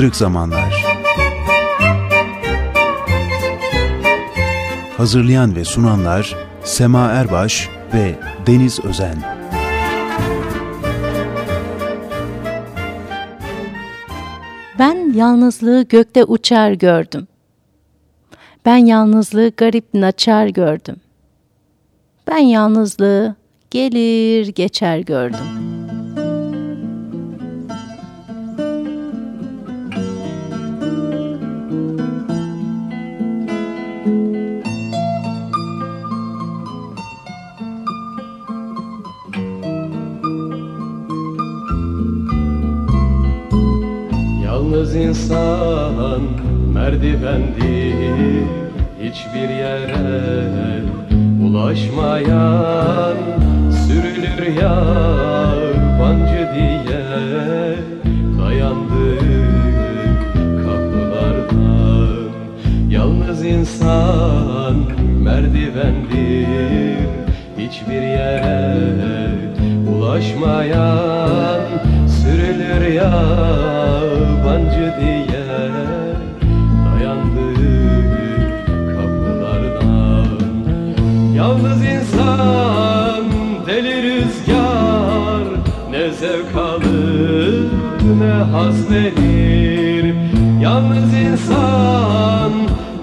Kırık Zamanlar Hazırlayan ve sunanlar Sema Erbaş ve Deniz Özen Ben yalnızlığı gökte uçar gördüm. Ben yalnızlığı garip naçar gördüm. Ben yalnızlığı gelir geçer gördüm.'' Yalnız insan merdivendir Hiçbir yere ulaşmayan Sürülür yabancı diye Dayandık kapılardan. Yalnız insan merdivendir Hiçbir yere ulaşmayan Sürülür yabancı ne haz verir Yalnız insan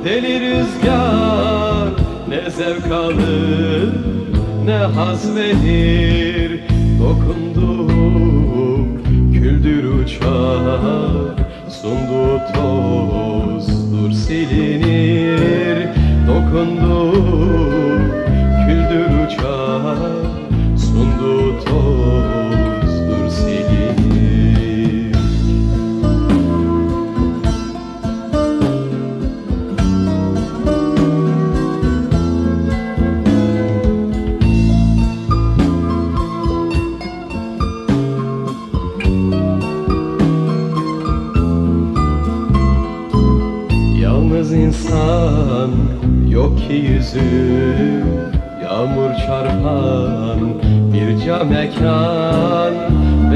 deli rüzgar Ne zevk alır ne haz verir Dokundum küldür uçar Sunduğu tozdur silinir. Dokundum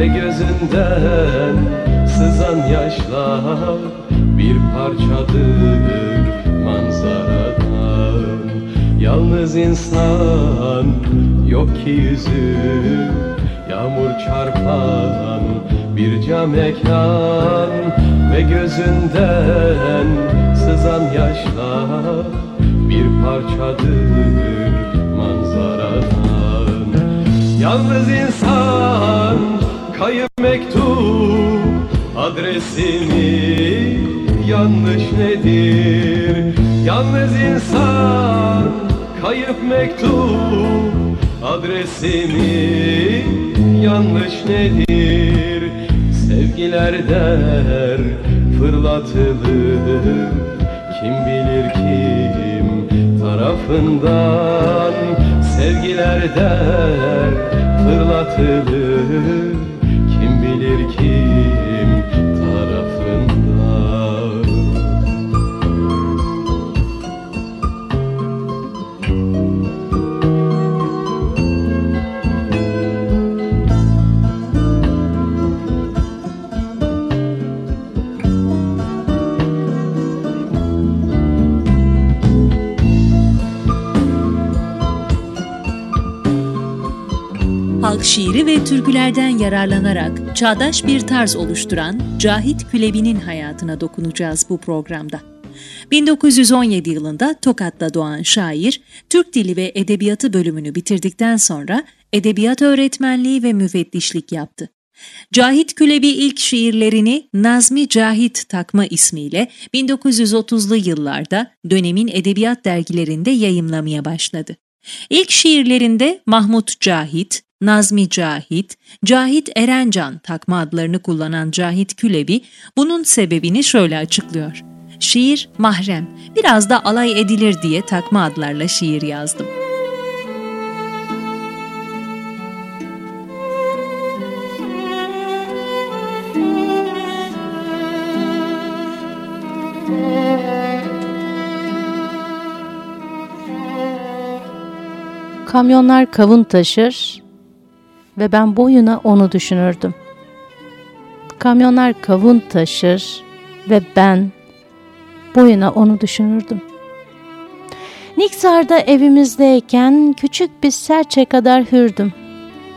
Ve gözünden sızan yaşlar Bir parçadır manzaradan. Yalnız insan yok ki yüzü Yağmur çarpan bir cam ekran. Ve gözünden sızan yaşlar Bir parçadır manzaradan. Yalnız insan kayıp mektup Adresini yanlış nedir? Yalnız insan kayıp mektup Adresini yanlış nedir? Sevgiler der fırlatılır Kim bilir kim tarafından Sevgiler der fırlatılır türkülerden yararlanarak çağdaş bir tarz oluşturan Cahit Külebi'nin hayatına dokunacağız bu programda. 1917 yılında Tokat'ta doğan şair, Türk Dili ve Edebiyatı bölümünü bitirdikten sonra edebiyat öğretmenliği ve müfettişlik yaptı. Cahit Külebi ilk şiirlerini Nazmi Cahit takma ismiyle 1930'lu yıllarda dönemin edebiyat dergilerinde yayımlamaya başladı. İlk şiirlerinde Mahmut Cahit, Nazmi Cahit, Cahit Erencan takma adlarını kullanan Cahit Külebi bunun sebebini şöyle açıklıyor. Şiir mahrem, biraz da alay edilir diye takma adlarla şiir yazdım. Kamyonlar kavun taşır ve ben boyuna onu düşünürdüm. Kamyonlar kavun taşır Ve ben boyuna onu düşünürdüm. Niksar'da evimizdeyken küçük bir serçe kadar hürdüm.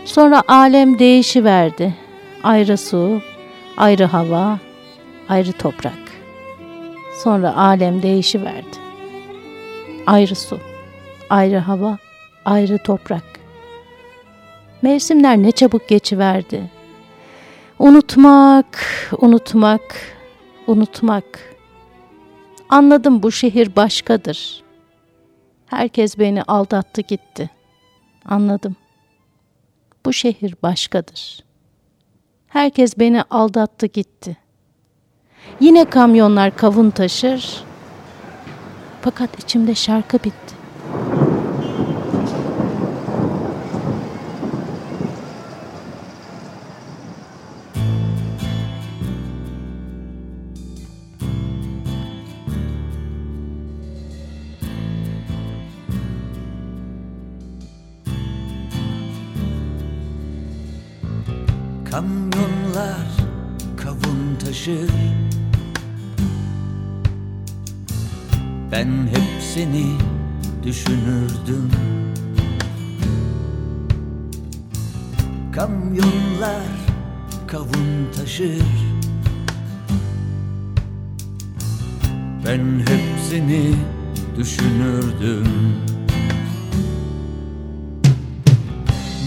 Sonra alem değişiverdi. Ayrı su, ayrı hava, ayrı toprak. Sonra alem değişiverdi. Ayrı su, ayrı hava, ayrı toprak. Mevsimler ne çabuk geçiverdi. Unutmak, unutmak, unutmak. Anladım bu şehir başkadır. Herkes beni aldattı gitti. Anladım. Bu şehir başkadır. Herkes beni aldattı gitti. Yine kamyonlar kavun taşır. Fakat içimde şarkı bitti. Kamyonlar kavun taşır. Ben hep seni düşünürdüm. Kamyonlar kavun taşır. Ben hep seni düşünürdüm.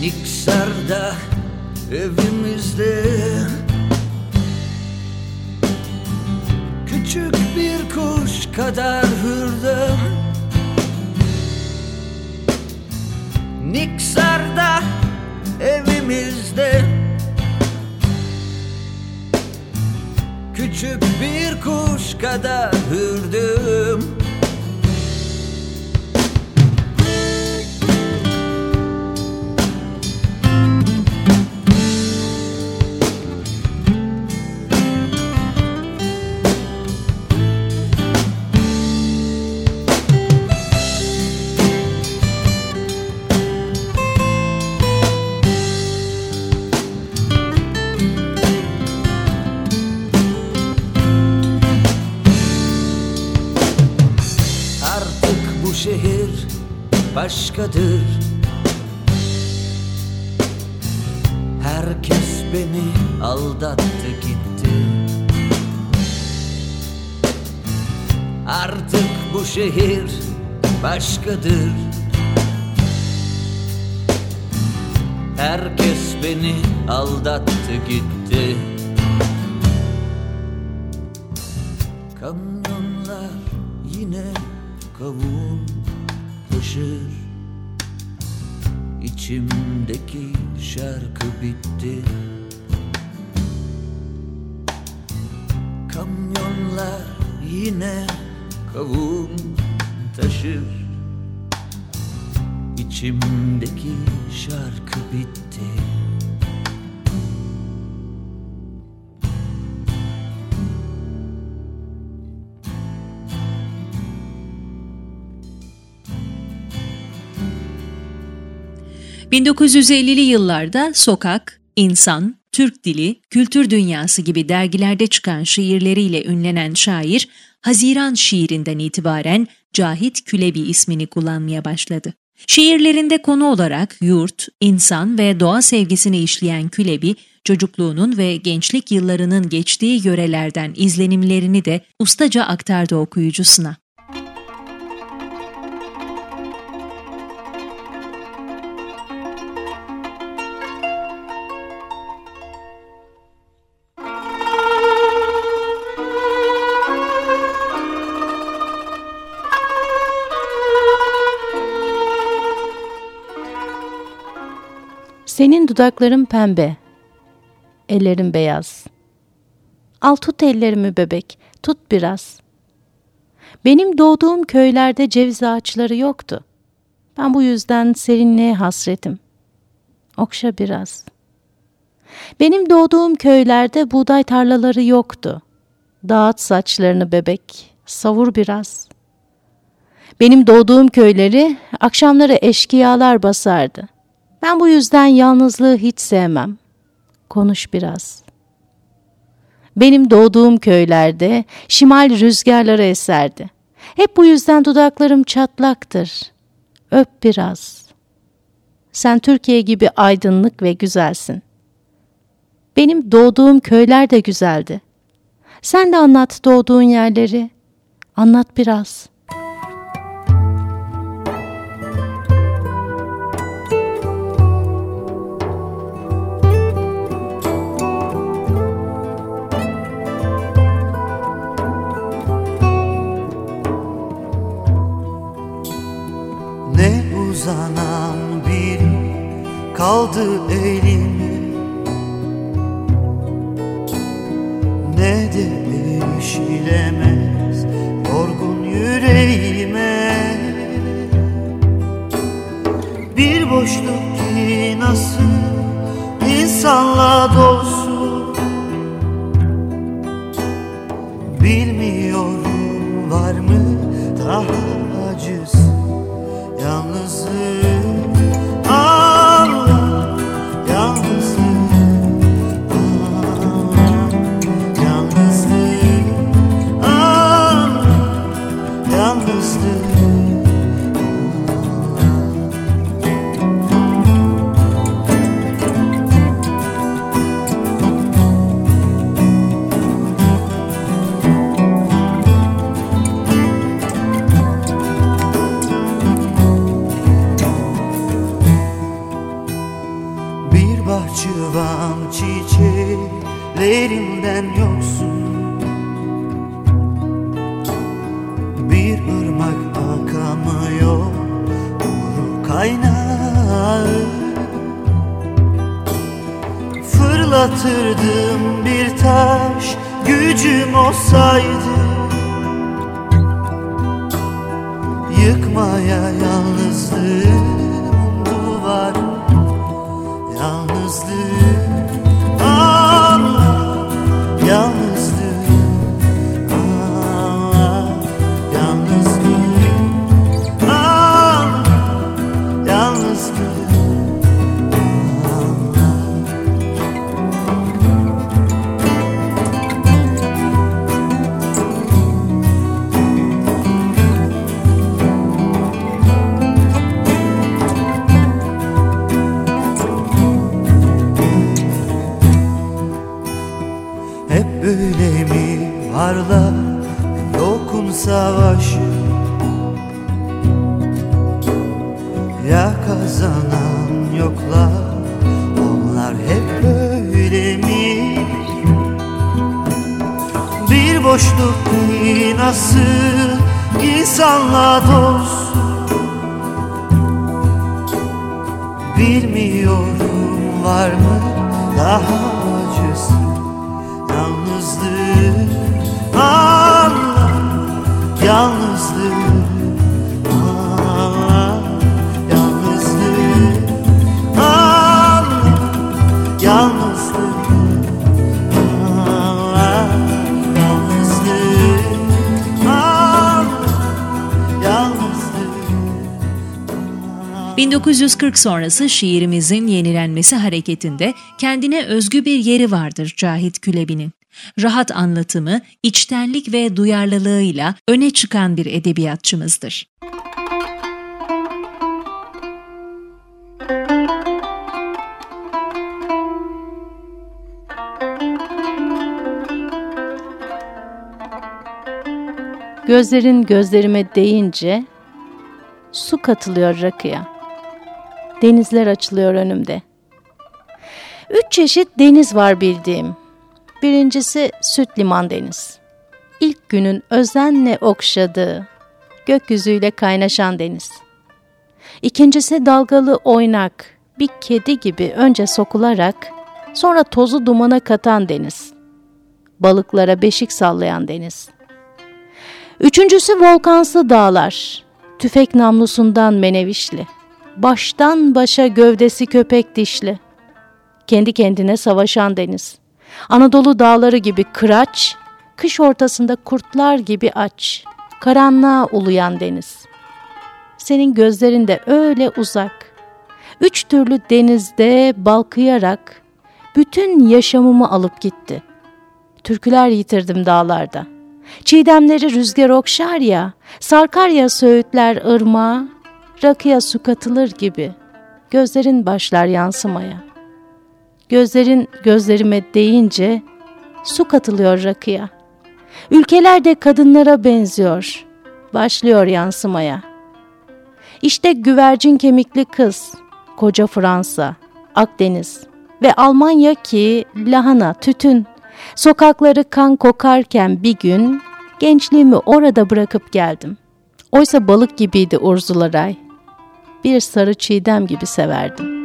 Niksar'da evimizde Küçük bir kuş kadar hürdüm Niksar'da evimizde. Küçük bir kuş kadar hürdüm başkadır Herkes beni aldattı gitti. Artık bu şehir başkadır. Herkes beni aldattı gitti. Kamyonlar yine kavun taşır İçimdeki şarkı bitti. Kamyonlar yine kavun taşır. İçimdeki şarkı bitti ...1950'li yıllarda Sokak, İnsan, Türk Dili, Kültür Dünyası gibi dergilerde çıkan şiirleriyle ünlenen şair, Haziran şiirinden itibaren Cahit Külebi ismini kullanmaya başladı. Şiirlerinde konu olarak yurt, insan ve doğa sevgisini işleyen Külebi, çocukluğunun ve gençlik yıllarının geçtiği yörelerden izlenimlerini de ustaca aktardı okuyucusuna. Senin dudakların pembe, ellerin beyaz. Al tut ellerimi bebek, tut biraz. Benim doğduğum köylerde ceviz ağaçları yoktu. Ben bu yüzden serinliğe hasretim. Okşa biraz. Benim doğduğum köylerde buğday tarlaları yoktu. Dağıt saçlarını bebek, savur biraz. Benim doğduğum köyleri akşamları eşkıyalar basardı. Ben bu yüzden yalnızlığı hiç sevmem. Konuş biraz. Benim doğduğum köylerde şimal rüzgarları eserdi. Hep bu yüzden dudaklarım çatlaktır. Öp biraz. Sen Türkiye gibi aydınlık ve güzelsin. Benim doğduğum köyler de güzeldi. Sen de anlat doğduğun yerleri. Anlat biraz.'' Mostly insanla dost Bilmiyorum var mı daha acısı? Yalnızlık Allah yalnızlık 1940 sonrası şiirimizin yenilenmesi hareketinde kendine özgü bir yeri vardır Cahit Külebi'nin rahat anlatımı, içtenlik ve duyarlılığıyla öne çıkan bir edebiyatçımızdır. Gözlerin gözlerime değince su katılıyor rakıya. Denizler açılıyor önümde. Üç çeşit deniz var bildiğim. Birincisi Süt Liman Deniz. İlk günün özenle okşadığı, gökyüzüyle kaynaşan deniz. İkincisi dalgalı oynak, bir kedi gibi önce sokularak, sonra tozu dumana katan deniz. Balıklara beşik sallayan deniz. Üçüncüsü volkansı dağlar, tüfek namlusundan menevişli. Baştan başa gövdesi köpek dişli. Kendi kendine savaşan deniz.'' Anadolu dağları gibi kıraç, kış ortasında kurtlar gibi aç, karanlığa uluyan deniz. Senin gözlerin de öyle uzak. Üç türlü denizde balkıyarak bütün yaşamımı alıp gitti. türküler yitirdim dağlarda. Çiğdemleri rüzgar okşar ya, sarkar ya söğütler ırmağa, rakıya su katılır gibi, gözlerin başlar yansımaya. Gözlerin gözlerime değince su katılıyor rakıya. Ülkeler de kadınlara benziyor, başlıyor yansımaya. İşte güvercin kemikli kız, koca Fransa, Akdeniz ve Almanya ki lahana, tütün, sokakları kan kokarken bir gün gençliğimi orada bırakıp geldim. Oysa balık gibiydi Urzularay. Bir sarı çiğdem gibi severdim.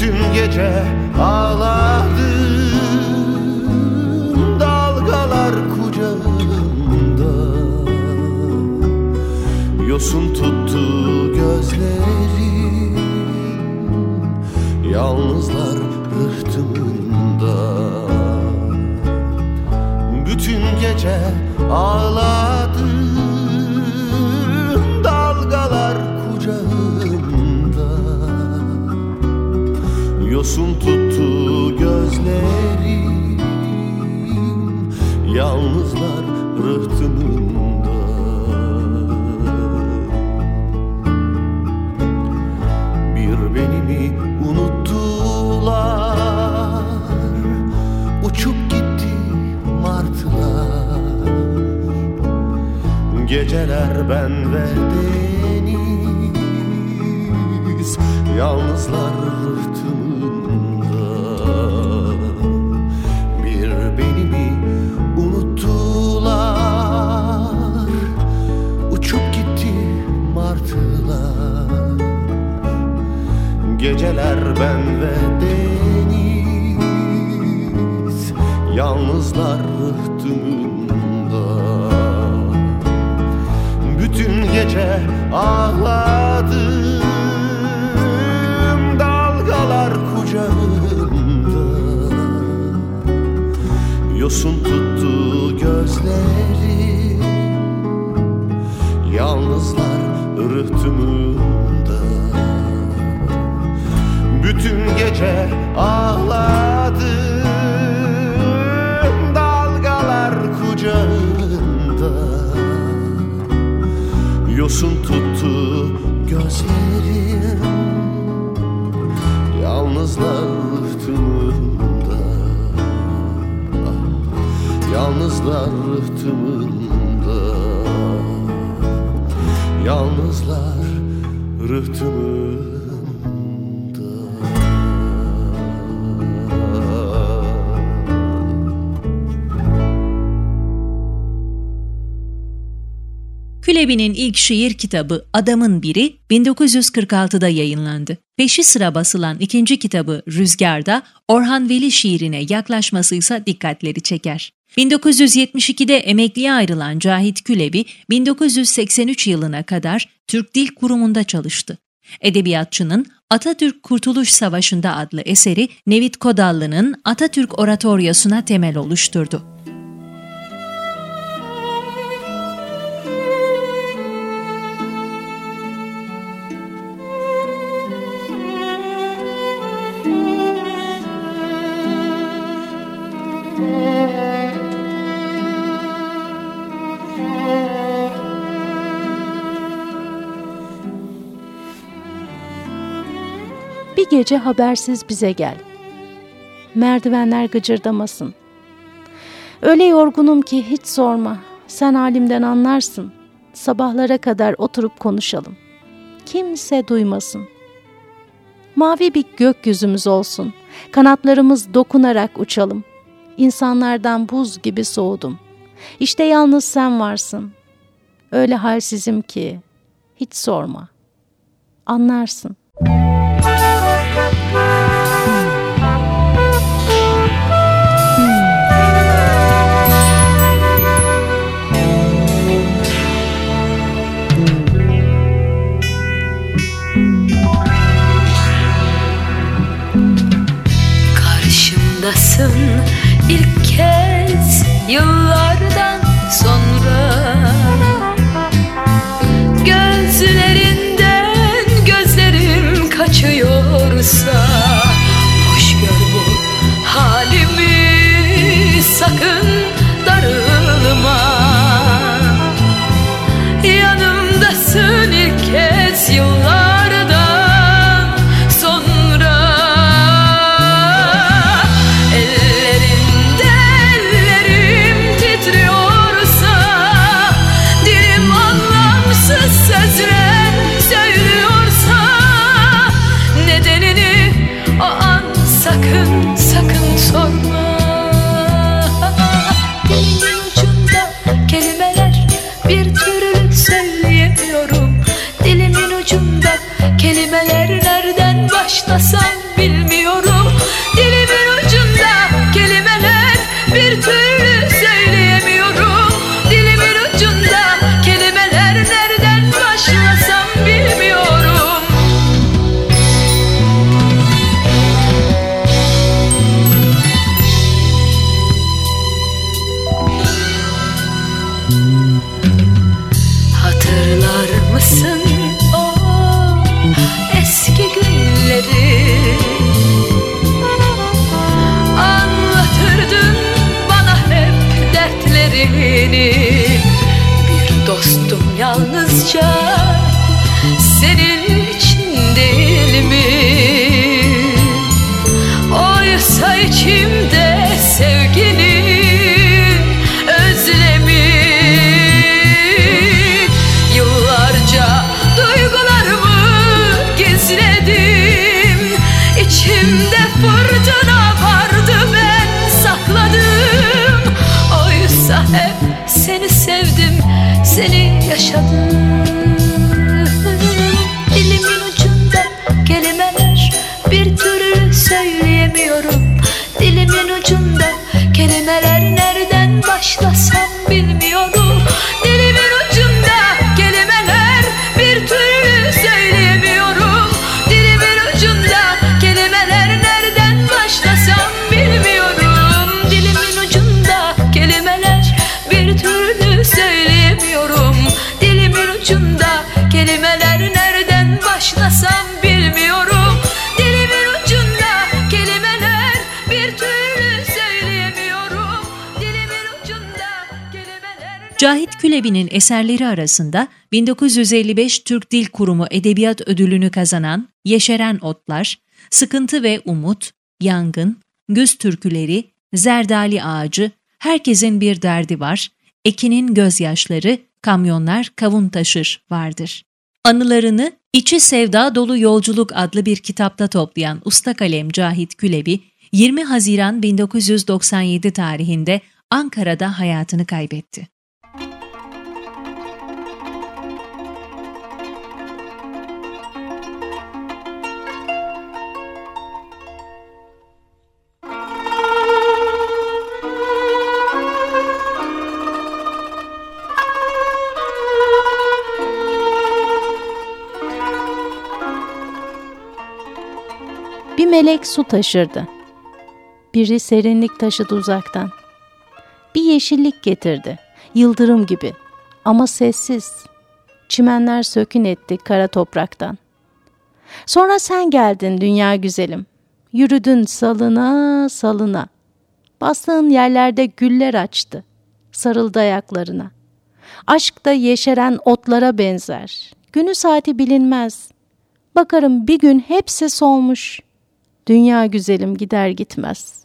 Bütün gece ağladım Dalgalar kucağımda Yosun tuttu gözlerim Yalnızlar rıhtımında bütün gece ağladım Yosun tuttu gözlerim Yalnızlar rıhtımında. Bir beni mi unuttular Uçup gitti martılar. Geceler ben ve deniz Yalnızlar rıhtımında Bir beni mi unuttular Uçup gitti martılar. Geceler ben ve deniz Yalnızlar rıhtımında Bütün gece ağladım Yosun tuttu gözlerim Yalnızlar rıhtımında bütün gece ağladım Dalgalar kucağında. Yosun tuttu Yalnızlar rıhtımında Yalnızlar rıhtımında Külebi'nin ilk şiir kitabı Adamın Biri 1946'da yayınlandı. Peşi sıra basılan ikinci kitabı Rüzgar'da Orhan Veli şiirine yaklaşması ise dikkatleri çeker. 1972'de emekliye ayrılan Cahit Külebi 1983 yılına kadar Türk Dil Kurumu'nda çalıştı. Edebiyatçının Atatürk Kurtuluş Savaşı'nda adlı eseri Nevit Kodallı'nın Atatürk Oratoryosuna temel oluşturdu. Gece habersiz bize gel. Merdivenler gıcırdamasın. Öyle yorgunum ki hiç sorma. Sen halimden anlarsın. sabahlara kadar oturup konuşalım. Kimse duymasın. Mavi bir gökyüzümüz olsun. Kanatlarımız dokunarak uçalım. İnsanlardan buz gibi soğudum. İşte yalnız sen varsın. Öyle halsizim ki hiç sorma. Anlarsın. You love dertlerini Bir dostum yalnızca seni Külebi'nin eserleri arasında 1955 Türk Dil Kurumu Edebiyat Ödülünü kazanan Yeşeren Otlar, Sıkıntı ve Umut, Yangın, Güz Türküleri, Zerdali Ağacı, Herkesin Bir Derdi Var, Ekin'in Gözyaşları, Kamyonlar Kavun Taşır vardır. Anılarını İçi Sevda Dolu Yolculuk adlı bir kitapta toplayan usta kalem Cahit Külebi, 20 Haziran 1997 tarihinde Ankara'da hayatını kaybetti. Bir melek su taşırdı. Biri serinlik taşıdı uzaktan. Bir yeşillik getirdi, yıldırım gibi ama sessiz. Çimenler sökün etti kara topraktan. Sonra sen geldin dünya güzelim. Yürüdün salına salına. Bastığın yerlerde güller açtı. Sarıldı ayaklarına. Aşk da yeşeren otlara benzer. Günü saati bilinmez. Bakarım bir gün hepsi solmuş. Dünya güzelim gider gitmez.